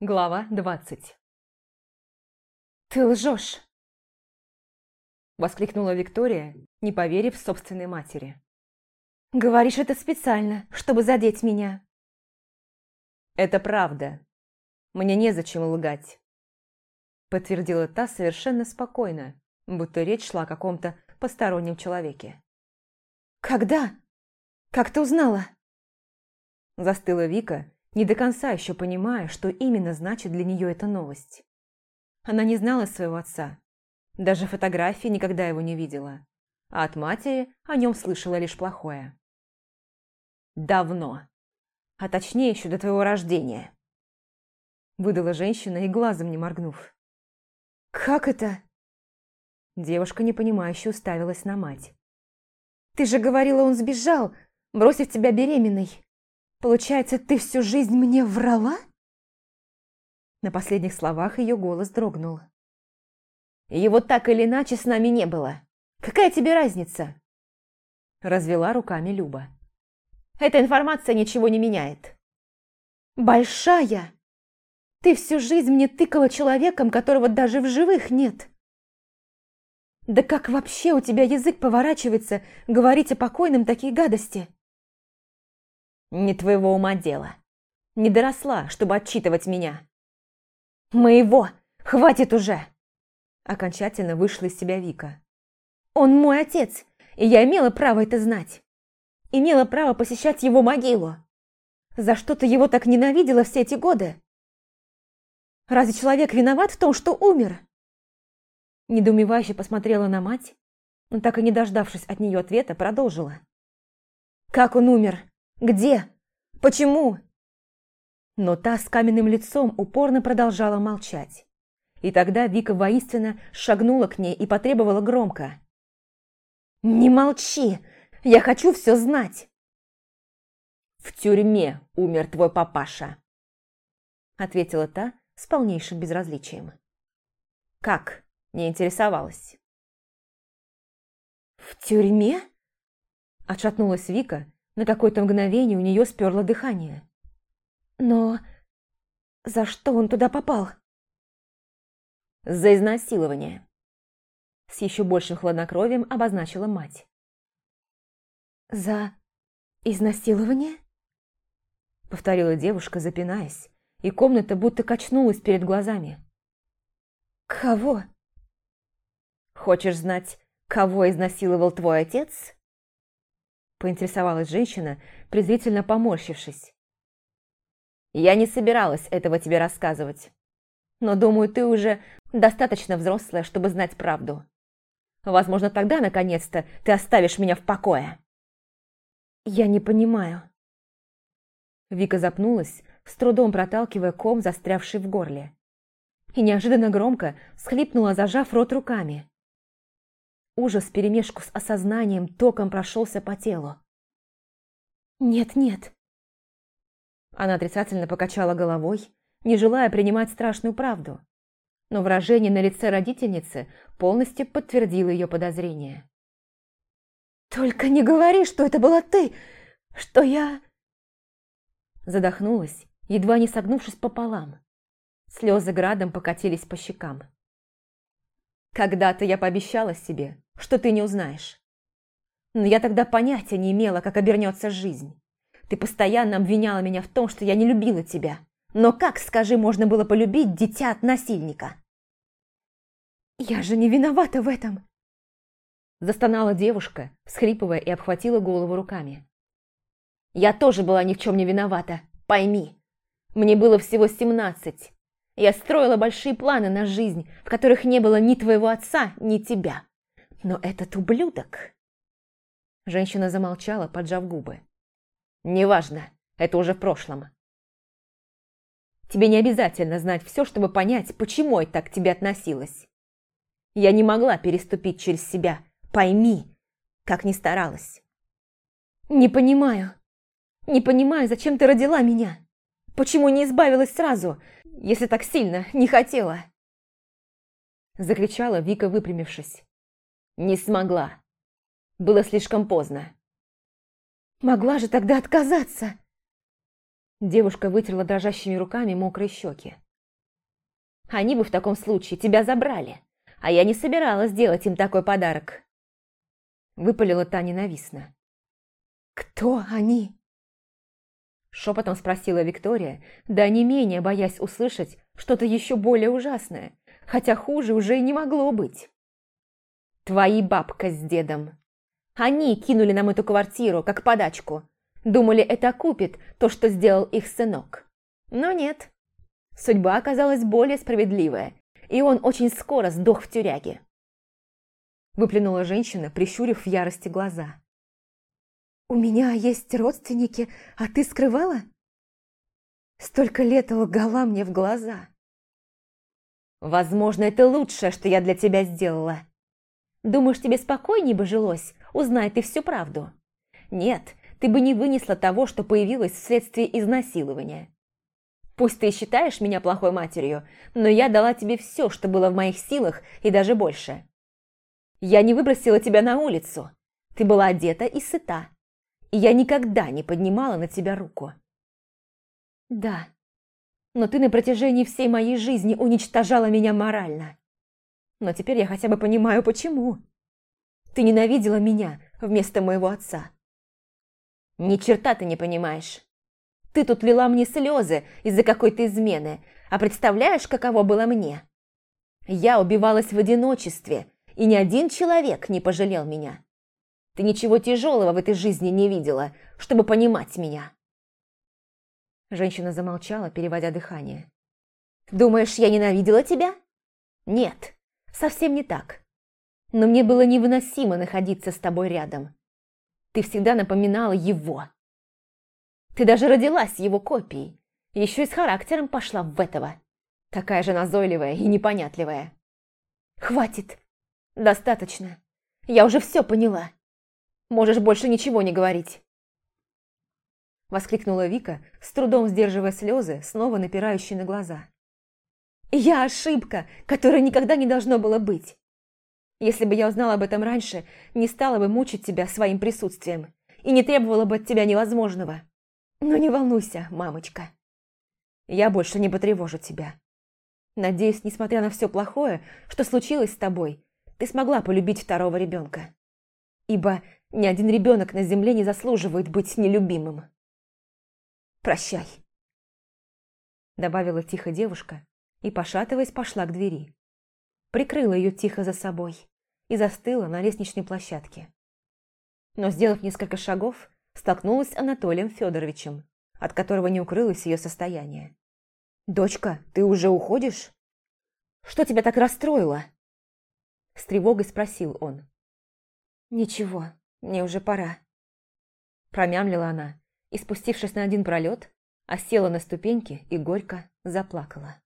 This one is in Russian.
Глава двадцать «Ты лжешь!» Воскликнула Виктория, не поверив собственной матери. «Говоришь это специально, чтобы задеть меня!» «Это правда. Мне незачем лгать», подтвердила та совершенно спокойно, будто речь шла о каком-то постороннем человеке. «Когда? Как ты узнала?» Застыла Вика, не до конца еще понимая, что именно значит для нее эта новость. Она не знала своего отца, даже фотографии никогда его не видела, а от матери о нем слышала лишь плохое. «Давно. А точнее, еще до твоего рождения», выдала женщина и глазом не моргнув. «Как это?» Девушка непонимающе уставилась на мать. «Ты же говорила, он сбежал, бросив тебя беременной. Получается, ты всю жизнь мне врала?» На последних словах ее голос дрогнул. «Его так или иначе с нами не было. Какая тебе разница?» Развела руками Люба. «Эта информация ничего не меняет». «Большая! Ты всю жизнь мне тыкала человеком, которого даже в живых нет!» «Да как вообще у тебя язык поворачивается говорить о покойном такие гадости?» Не твоего ума дело. Не доросла, чтобы отчитывать меня. Моего! Хватит уже! Окончательно вышла из себя Вика. Он мой отец, и я имела право это знать. Имела право посещать его могилу. За что ты его так ненавидела все эти годы? Разве человек виноват в том, что умер? Недоумевающе посмотрела на мать, но так и не дождавшись от нее ответа, продолжила. Как он умер? Где? Почему?» Но та с каменным лицом упорно продолжала молчать. И тогда Вика воинственно шагнула к ней и потребовала громко. «Не молчи! Я хочу все знать!» «В тюрьме умер твой папаша», — ответила та с полнейшим безразличием. «Как?» — не интересовалась. «В тюрьме?» — отшатнулась Вика на какое-то мгновение у нее сперло дыхание. Но за что он туда попал? За изнасилование. С еще большим хладнокровием обозначила мать. За изнасилование? Повторила девушка, запинаясь, и комната будто качнулась перед глазами. Кого? Хочешь знать, кого изнасиловал твой отец? Поинтересовалась женщина, презрительно поморщившись. «Я не собиралась этого тебе рассказывать, но думаю, ты уже достаточно взрослая, чтобы знать правду. Возможно, тогда, наконец-то, ты оставишь меня в покое». «Я не понимаю». Вика запнулась, с трудом проталкивая ком, застрявший в горле. И неожиданно громко схлипнула, зажав рот руками. Ужас вперемешку с осознанием током прошелся по телу. «Нет-нет». Она отрицательно покачала головой, не желая принимать страшную правду. Но выражение на лице родительницы полностью подтвердило ее подозрение. «Только не говори, что это была ты, что я...» Задохнулась, едва не согнувшись пополам. Слезы градом покатились по щекам. «Когда-то я пообещала себе, что ты не узнаешь. Но я тогда понятия не имела, как обернется жизнь. Ты постоянно обвиняла меня в том, что я не любила тебя. Но как, скажи, можно было полюбить дитя от насильника? Я же не виновата в этом. Застонала девушка, всхлипывая и обхватила голову руками. Я тоже была ни в чем не виновата, пойми. Мне было всего семнадцать. Я строила большие планы на жизнь, в которых не было ни твоего отца, ни тебя. Но этот ублюдок... Женщина замолчала, поджав губы. «Неважно, это уже в прошлом. Тебе не обязательно знать все, чтобы понять, почему я так к тебе относилась. Я не могла переступить через себя, пойми, как ни старалась». «Не понимаю. Не понимаю, зачем ты родила меня. Почему не избавилась сразу, если так сильно не хотела?» Закричала Вика, выпрямившись. Не смогла. Было слишком поздно. Могла же тогда отказаться. Девушка вытерла дрожащими руками мокрые щеки. Они бы в таком случае тебя забрали, а я не собиралась делать им такой подарок. Выпалила та ненавистно. «Кто они?» Шепотом спросила Виктория, да не менее боясь услышать что-то еще более ужасное, хотя хуже уже и не могло быть. «Твои бабка с дедом. Они кинули нам эту квартиру, как подачку. Думали, это купит то, что сделал их сынок. Но нет. Судьба оказалась более справедливая, и он очень скоро сдох в тюряге. Выплюнула женщина, прищурив в ярости глаза. «У меня есть родственники, а ты скрывала?» Столько лет лгала мне в глаза. «Возможно, это лучшее, что я для тебя сделала. Думаешь, тебе спокойнее бы жилось, узнай ты всю правду? Нет, ты бы не вынесла того, что появилось вследствие изнасилования. Пусть ты считаешь меня плохой матерью, но я дала тебе все, что было в моих силах, и даже больше. Я не выбросила тебя на улицу. Ты была одета и сыта. И я никогда не поднимала на тебя руку. Да, но ты на протяжении всей моей жизни уничтожала меня морально. Но теперь я хотя бы понимаю, почему. Ты ненавидела меня вместо моего отца. Ни черта ты не понимаешь. Ты тут лила мне слезы из-за какой-то измены, а представляешь, каково было мне? Я убивалась в одиночестве, и ни один человек не пожалел меня. Ты ничего тяжелого в этой жизни не видела, чтобы понимать меня. Женщина замолчала, переводя дыхание. «Думаешь, я ненавидела тебя? Нет, совсем не так. Но мне было невыносимо находиться с тобой рядом. Ты всегда напоминала его. Ты даже родилась его копией. Еще и с характером пошла в этого. Такая же назойливая и непонятливая. Хватит. Достаточно. Я уже все поняла. Можешь больше ничего не говорить. Воскликнула Вика, с трудом сдерживая слезы, снова напирающие на глаза. «Я ошибка, которой никогда не должно было быть. Если бы я узнала об этом раньше, не стала бы мучить тебя своим присутствием и не требовала бы от тебя невозможного. Но не волнуйся, мамочка. Я больше не потревожу тебя. Надеюсь, несмотря на все плохое, что случилось с тобой, ты смогла полюбить второго ребенка. Ибо ни один ребенок на земле не заслуживает быть нелюбимым. Прощай. Добавила тихо девушка и, пошатываясь, пошла к двери. Прикрыла ее тихо за собой и застыла на лестничной площадке. Но, сделав несколько шагов, столкнулась с Анатолием Федоровичем, от которого не укрылось ее состояние. «Дочка, ты уже уходишь? Что тебя так расстроило?» С тревогой спросил он. «Ничего, мне уже пора». Промямлила она и, спустившись на один пролет, осела на ступеньки и горько заплакала.